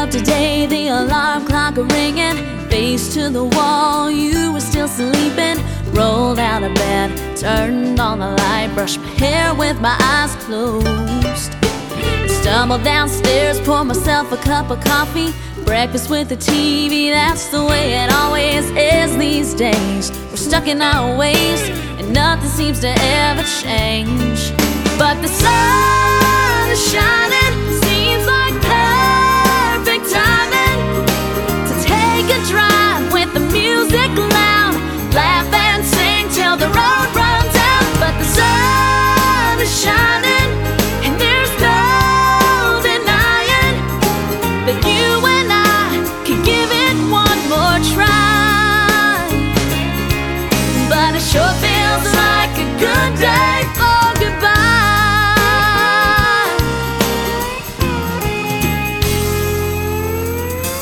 up today, the alarm clock ringing. Face to the wall, you were still sleeping. Rolled out of bed, turned on the light, brushed my hair with my eyes closed. Stumbled downstairs, poured myself a cup of coffee. Breakfast with the TV, that's the way it always is these days. We're stuck in our ways, and nothing seems to ever change. But the sun is shining,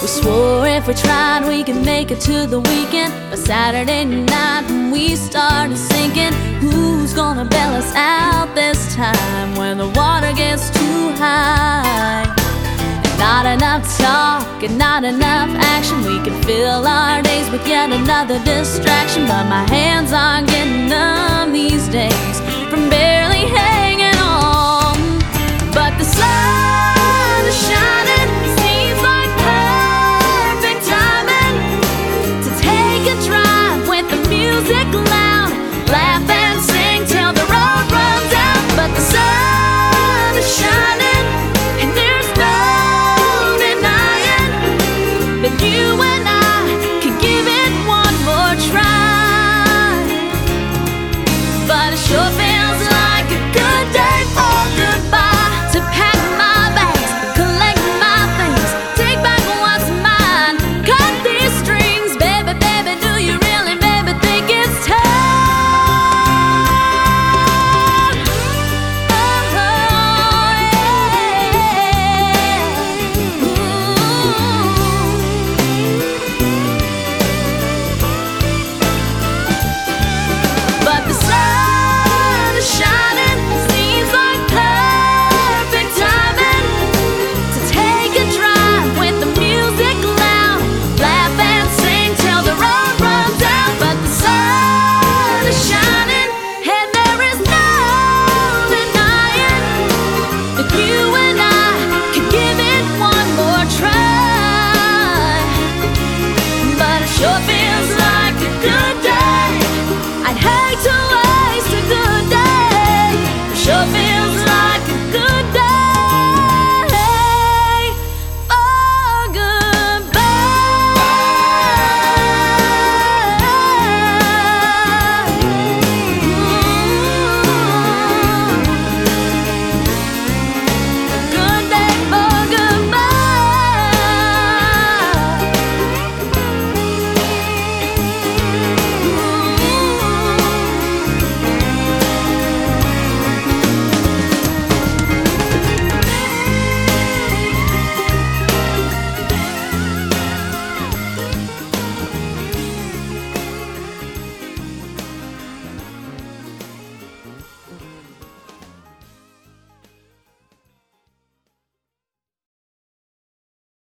swore if we tried, we could make it to the weekend. But Saturday night, when we started sinking, who's gonna bail us out this time when the water gets too high? And not enough talk and not enough action. We can fill our days with yet another distraction. But my hands aren't getting numb these days